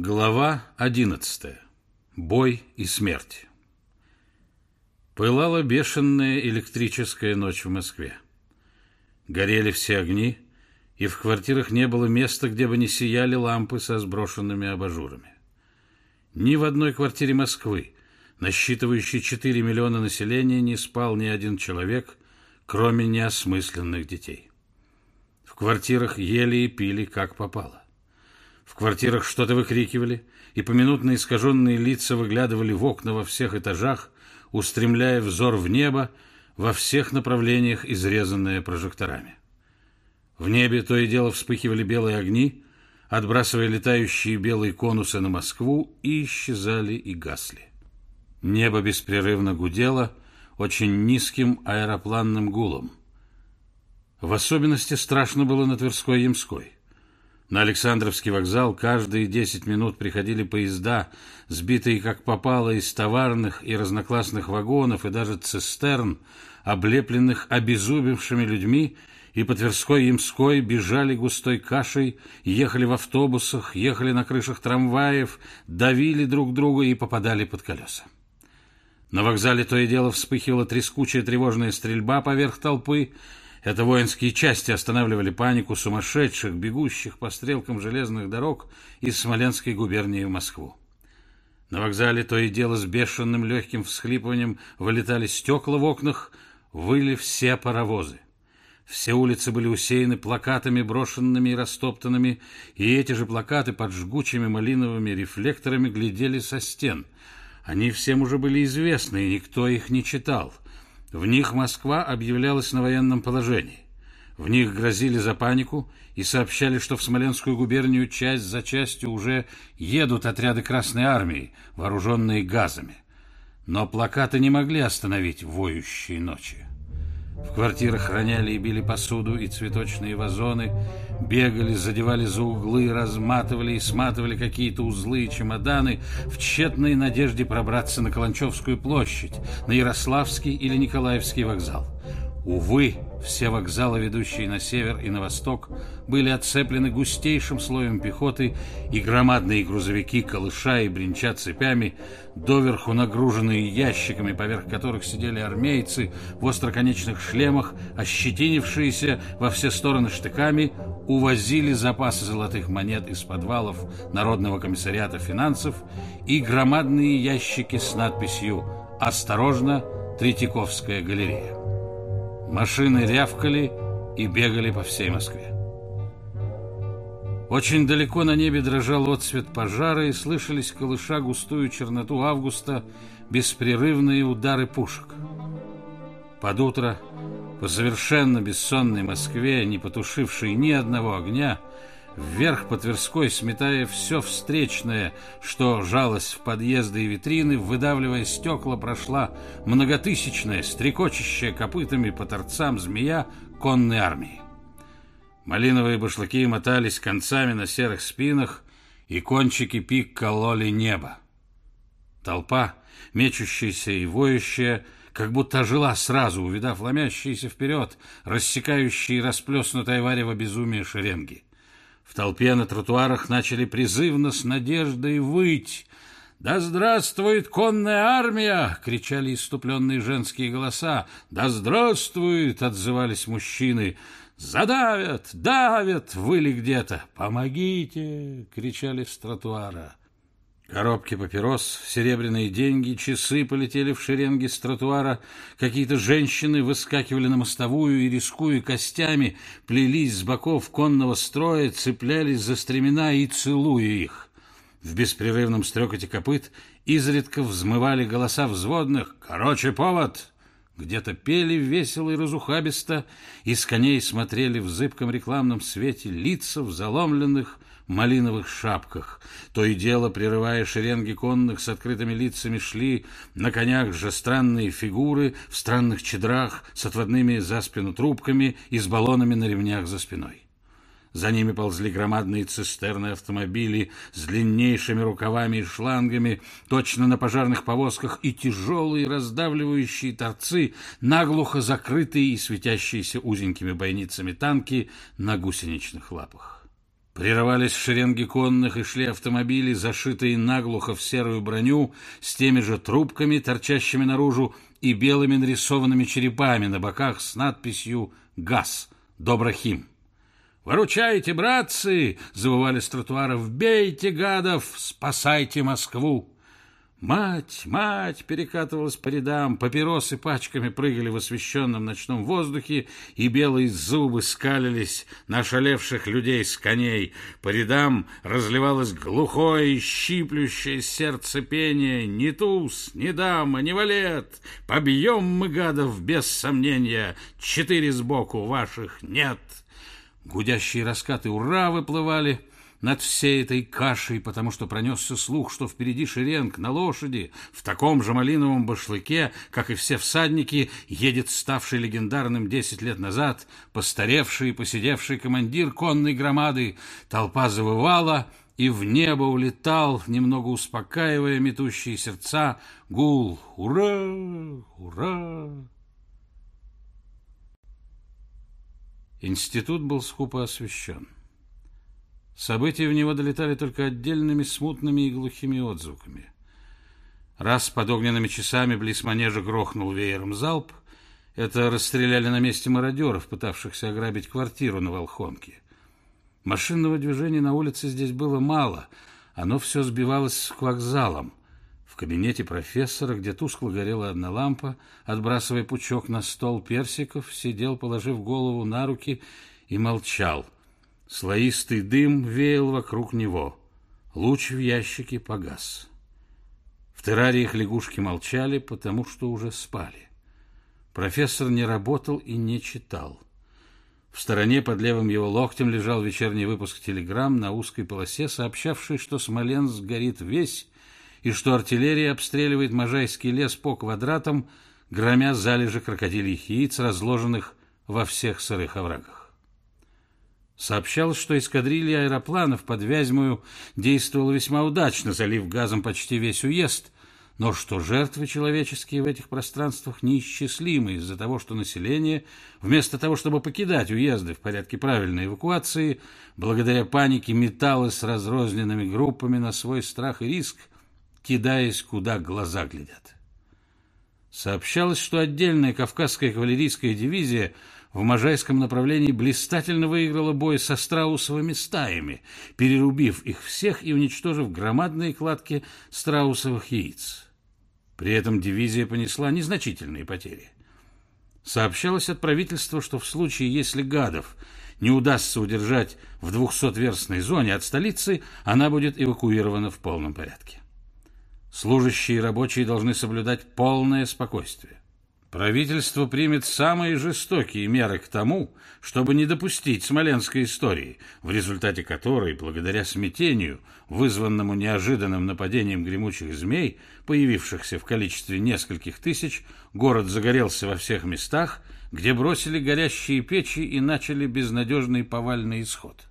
Глава 11. Бой и смерть. Пылала бешеная электрическая ночь в Москве. Горели все огни, и в квартирах не было места, где бы не сияли лампы со сброшенными абажурами. Ни в одной квартире Москвы, насчитывающей 4 миллиона населения, не спал ни один человек, кроме неосмысленных детей. В квартирах ели и пили, как попало. В квартирах что-то выкрикивали, и поминутно искаженные лица выглядывали в окна во всех этажах, устремляя взор в небо во всех направлениях, изрезанное прожекторами. В небе то и дело вспыхивали белые огни, отбрасывая летающие белые конусы на Москву, и исчезали и гасли. Небо беспрерывно гудело очень низким аэропланным гулом. В особенности страшно было на Тверской-Ямской. На Александровский вокзал каждые 10 минут приходили поезда, сбитые как попало из товарных и разноклассных вагонов и даже цистерн, облепленных обезубившими людьми, и по Тверской Ямской бежали густой кашей, ехали в автобусах, ехали на крышах трамваев, давили друг друга и попадали под колеса. На вокзале то и дело вспыхивала трескучая тревожная стрельба поверх толпы, это воинские части останавливали панику сумасшедших, бегущих по стрелкам железных дорог из Смоленской губернии в Москву. На вокзале то и дело с бешеным легким всхлипыванием вылетали стекла в окнах, выли все паровозы. Все улицы были усеяны плакатами, брошенными и растоптанными, и эти же плакаты под жгучими малиновыми рефлекторами глядели со стен. Они всем уже были известны, и никто их не читал — в них Москва объявлялась на военном положении. В них грозили за панику и сообщали, что в Смоленскую губернию часть за частью уже едут отряды Красной Армии, вооруженные газами. Но плакаты не могли остановить воющие ночи. В квартирах роняли и били посуду и цветочные вазоны, бегали, задевали за углы, разматывали и сматывали какие-то узлы и чемоданы в тщетной надежде пробраться на Каланчевскую площадь, на Ярославский или Николаевский вокзал. Увы, все вокзалы, ведущие на север и на восток, были отцеплены густейшим слоем пехоты, и громадные грузовики, колыша и бренча цепями, доверху нагруженные ящиками, поверх которых сидели армейцы в остроконечных шлемах, ощетинившиеся во все стороны штыками, увозили запасы золотых монет из подвалов Народного комиссариата финансов и громадные ящики с надписью «Осторожно, Третьяковская галерея». Машины рявкали и бегали по всей Москве. Очень далеко на небе дрожал отцвет пожара и слышались, колыша густую черноту августа, беспрерывные удары пушек. Под утро, по совершенно бессонной Москве, не потушившей ни одного огня, вверх по Тверской, сметая все встречное, что жалось в подъезды и витрины, выдавливая стекла, прошла многотысячная, стрекочущая копытами по торцам змея конной армии. Малиновые башлыки мотались концами на серых спинах, и кончики пик кололи небо. Толпа, мечущаяся и воющая, как будто ожила сразу, увидав ломящиеся вперед, рассекающие расплеснутое варево безумие шеренги. В толпе на тротуарах начали призывно с надеждой выть. «Да здравствует конная армия!» — кричали иступленные женские голоса. «Да здравствует!» — отзывались мужчины. «Задавят! Давят!» — выли где-то. «Помогите!» — кричали с тротуара. Коробки папирос, серебряные деньги, часы полетели в шеренги с тротуара. Какие-то женщины выскакивали на мостовую и, рискуя костями, плелись с боков конного строя, цеплялись за стремена и целуя их. В беспрерывном стрекоте копыт изредка взмывали голоса взводных «Короче, повод!» Где-то пели весело и разухабисто, и с коней смотрели в зыбком рекламном свете лица в заломленных, малиновых шапках. То и дело, прерывая шеренги конных с открытыми лицами, шли на конях же странные фигуры в странных чедрах с отводными за спину трубками и с баллонами на ремнях за спиной. За ними ползли громадные цистерны автомобили с длиннейшими рукавами и шлангами, точно на пожарных повозках, и тяжелые раздавливающие торцы, наглухо закрытые и светящиеся узенькими бойницами танки на гусеничных лапах. Прерывались шеренги конных и шли автомобили, зашитые наглухо в серую броню, с теми же трубками, торчащими наружу, и белыми нарисованными черепами на боках с надписью «ГАЗ. Доброхим». «Выручайте, братцы!» — завывали с тротуаров. «Бейте гадов! Спасайте Москву!» Мать, мать перекатывалась по рядам, папиросы пачками прыгали в освещенном ночном воздухе, и белые зубы скалились на шалевших людей с коней. По рядам разливалось глухое, щиплющее сердце пение. «Ни туз, ни дама, ни валет! Побьем мы гадов без сомнения! Четыре сбоку ваших нет!» Гудящие раскаты «Ура!» выплывали — над всей этой кашей, потому что пронесся слух, что впереди шеренг на лошади, в таком же малиновом башлыке, как и все всадники, едет ставший легендарным десять лет назад постаревший и посидевший командир конной громады. Толпа завывала, и в небо улетал, немного успокаивая метущие сердца, гул «Ура! Ура!». Институт был скупо освещен. События в него долетали только отдельными смутными и глухими отзвуками. Раз под огненными часами близ манежа грохнул веером залп, это расстреляли на месте мародеров, пытавшихся ограбить квартиру на Волхонке. Машинного движения на улице здесь было мало, оно все сбивалось к вокзалам. В кабинете профессора, где тускло горела одна лампа, отбрасывая пучок на стол персиков, сидел, положив голову на руки, и молчал — Слоистый дым веял вокруг него. Луч в ящике погас. В террариях лягушки молчали, потому что уже спали. Профессор не работал и не читал. В стороне под левым его локтем лежал вечерний выпуск телеграмм на узкой полосе, сообщавший, что Смоленск горит весь и что артиллерия обстреливает Можайский лес по квадратам, громя залежи крокодильих яиц, разложенных во всех сырых оврагах. Сообщалось, что эскадрилья аэропланов под Вязьмою действовала весьма удачно, залив газом почти весь уезд, но что жертвы человеческие в этих пространствах неисчислимы из-за того, что население, вместо того, чтобы покидать уезды в порядке правильной эвакуации, благодаря панике металось разрозненными группами на свой страх и риск, кидаясь, куда глаза глядят. Сообщалось, что отдельная кавказская кавалерийская дивизия – в Можайском направлении блистательно выиграла бой со страусовыми стаями, перерубив их всех и уничтожив громадные кладки страусовых яиц. При этом дивизия понесла незначительные потери. Сообщалось от правительства, что в случае, если гадов не удастся удержать в двухсотверстной зоне от столицы, она будет эвакуирована в полном порядке. Служащие и рабочие должны соблюдать полное спокойствие. Правительство примет самые жестокие меры к тому, чтобы не допустить смоленской истории, в результате которой, благодаря смятению, вызванному неожиданным нападением гремучих змей, появившихся в количестве нескольких тысяч, город загорелся во всех местах, где бросили горящие печи и начали безнадежный повальный исход.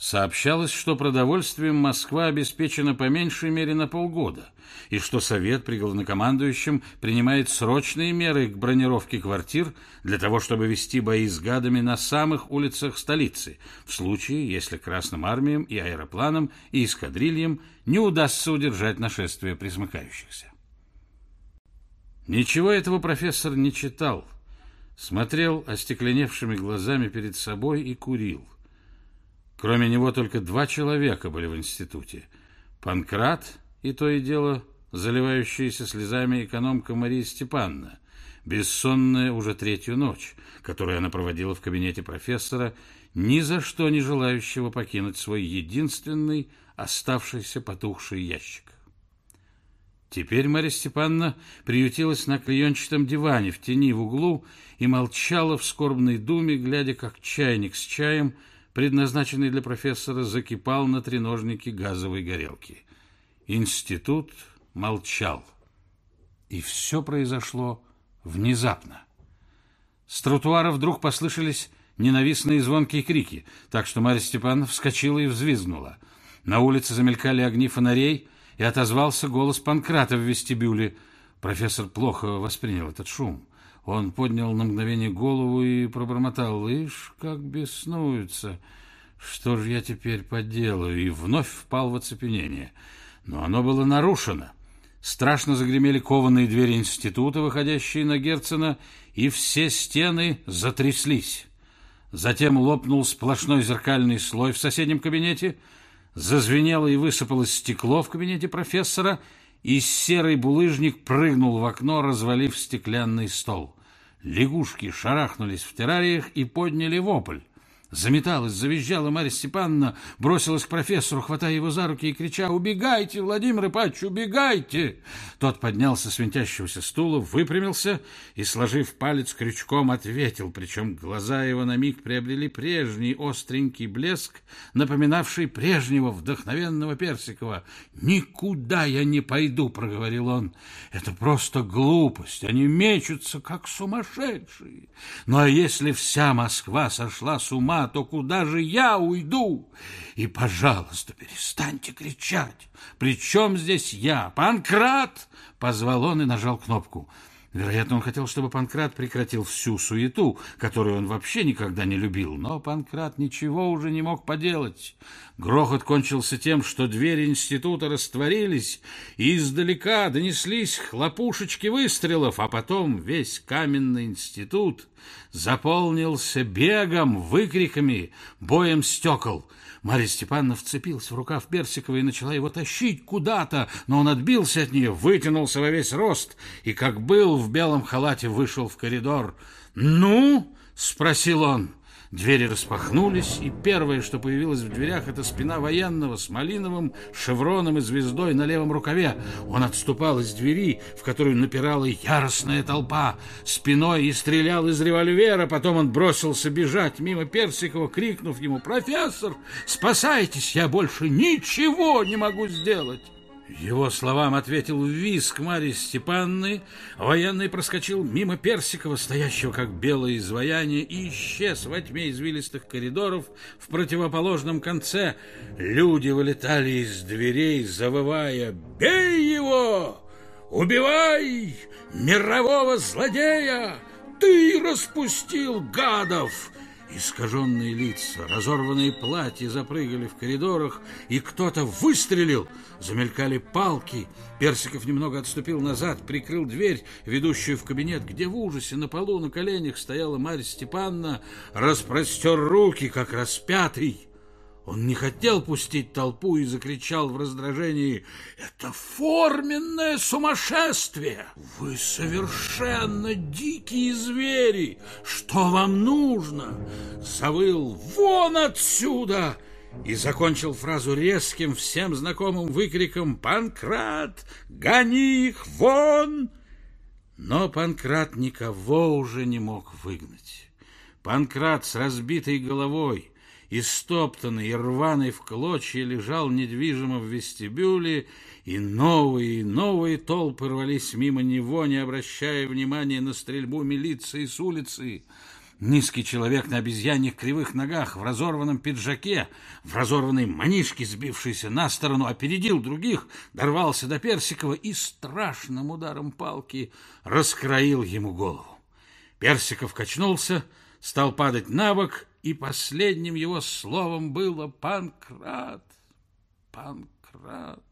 Сообщалось, что продовольствием Москва обеспечена по меньшей мере на полгода, и что Совет при главнокомандующем принимает срочные меры к бронировке квартир для того, чтобы вести бои с гадами на самых улицах столицы, в случае, если Красным армиям и аэропланам и эскадрильям не удастся удержать нашествие присмыкающихся. Ничего этого профессор не читал, смотрел остекленевшими глазами перед собой и курил – Кроме него только два человека были в институте. Панкрат и то и дело заливающаяся слезами экономка Мария Степановна, бессонная уже третью ночь, которую она проводила в кабинете профессора, ни за что не желающего покинуть свой единственный оставшийся потухший ящик. Теперь Марья Степановна приютилась на клеенчатом диване в тени в углу и молчала в скорбной думе, глядя, как чайник с чаем – предназначенный для профессора, закипал на треножнике газовой горелки. Институт молчал. И все произошло внезапно. С тротуара вдруг послышались ненавистные звонкие крики, так что Марья Степановна вскочила и взвизгнула. На улице замелькали огни фонарей, и отозвался голос Панкрата в вестибюле. Профессор плохо воспринял этот шум. Он поднял на мгновение голову и пробормотал. «Ишь, как беснуются! Что же я теперь поделаю? И вновь впал в оцепенение. Но оно было нарушено. Страшно загремели кованые двери института, выходящие на Герцена, и все стены затряслись. Затем лопнул сплошной зеркальный слой в соседнем кабинете, зазвенело и высыпалось стекло в кабинете профессора, и серый булыжник прыгнул в окно, развалив стеклянный стол. Лягушки шарахнулись в террариях и подняли вопль. Заметалась, завизжала Марья Степановна, бросилась к профессору, хватая его за руки и крича «Убегайте, Владимир Ипатч, убегайте!» Тот поднялся с винтящегося стула, выпрямился и, сложив палец крючком, ответил, причем глаза его на миг приобрели прежний остренький блеск, напоминавший прежнего вдохновенного Персикова. «Никуда я не пойду», — проговорил он. «Это просто глупость, они мечутся, как сумасшедшие. Ну а если вся Москва сошла с ума, то куда же я уйду? И, пожалуйста, перестаньте кричать. При чем здесь я? Панкрат! Позвал он и нажал кнопку. Вероятно, он хотел, чтобы Панкрат прекратил всю суету, которую он вообще никогда не любил. Но Панкрат ничего уже не мог поделать. Грохот кончился тем, что двери института растворились, и издалека донеслись хлопушечки выстрелов, а потом весь каменный институт заполнился бегом, выкриками, боем стекол — Марья Степановна вцепилась в рукав Персикова и начала его тащить куда-то, но он отбился от нее, вытянулся во весь рост и, как был в белом халате, вышел в коридор. «Ну?» — спросил он. Двери распахнулись, и первое, что появилось в дверях, это спина военного с малиновым шевроном и звездой на левом рукаве. Он отступал из двери, в которую напирала яростная толпа, спиной и стрелял из револьвера. Потом он бросился бежать мимо Персикова, крикнув ему «Профессор, спасайтесь, я больше ничего не могу сделать!» Его словам ответил визг Марьи Степанны. Военный проскочил мимо Персикова, стоящего как белое изваяние, и исчез во тьме извилистых коридоров в противоположном конце. Люди вылетали из дверей, завывая «Бей его! Убивай! Мирового злодея! Ты распустил гадов!» Искаженные лица, разорванные платья запрыгали в коридорах, и кто-то выстрелил. Замелькали палки. Персиков немного отступил назад, прикрыл дверь, ведущую в кабинет, где в ужасе на полу на коленях стояла Марья Степановна, распростер руки, как распятый. Он не хотел пустить толпу и закричал в раздражении «Это форменное сумасшествие! Вы совершенно дикие звери! Что вам нужно?» Завыл «Вон отсюда!» и закончил фразу резким, всем знакомым выкриком «Панкрат! Гони их вон!» Но Панкрат никого уже не мог выгнать. Панкрат с разбитой головой, истоптанный и рваный в клочья, лежал недвижимо в вестибюле, и новые и новые толпы рвались мимо него, не обращая внимания на стрельбу милиции с улицы. Низкий человек на обезьяньих кривых ногах, в разорванном пиджаке, в разорванной манишке, сбившейся на сторону, опередил других, дорвался до Персикова и страшным ударом палки раскроил ему голову. Персиков качнулся, стал падать на бок и последним его словом было «Панкрат! Панкрат!»